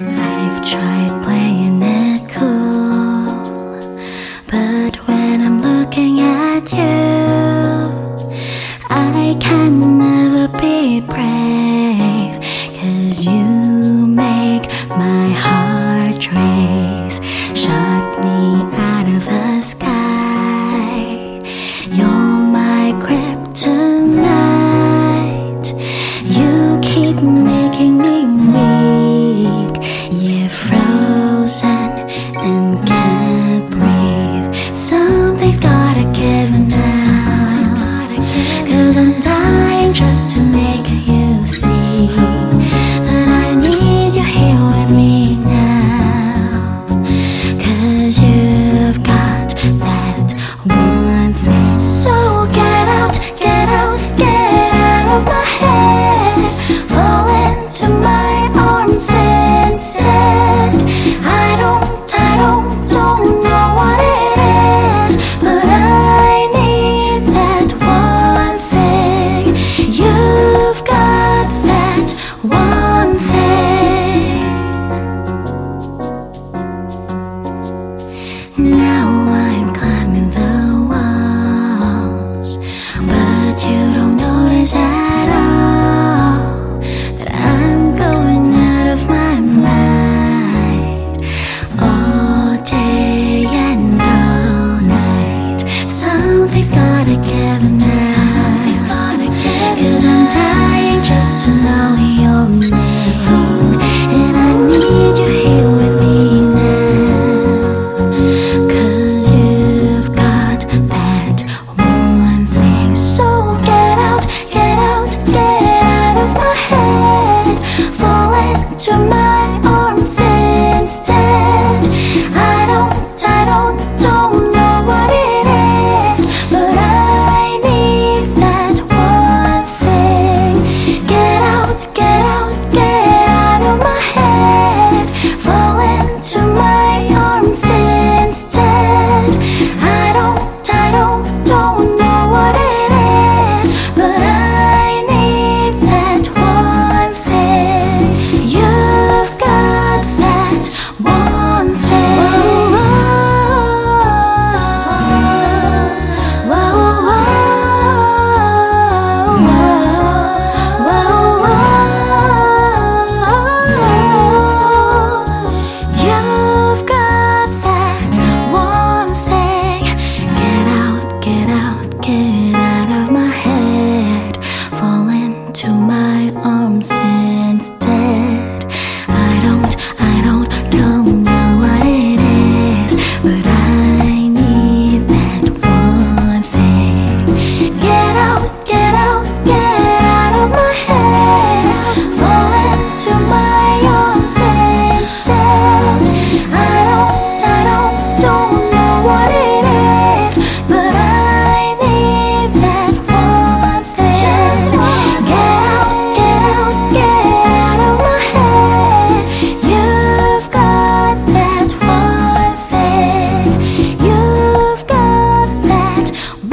I've tried playing just to make 我。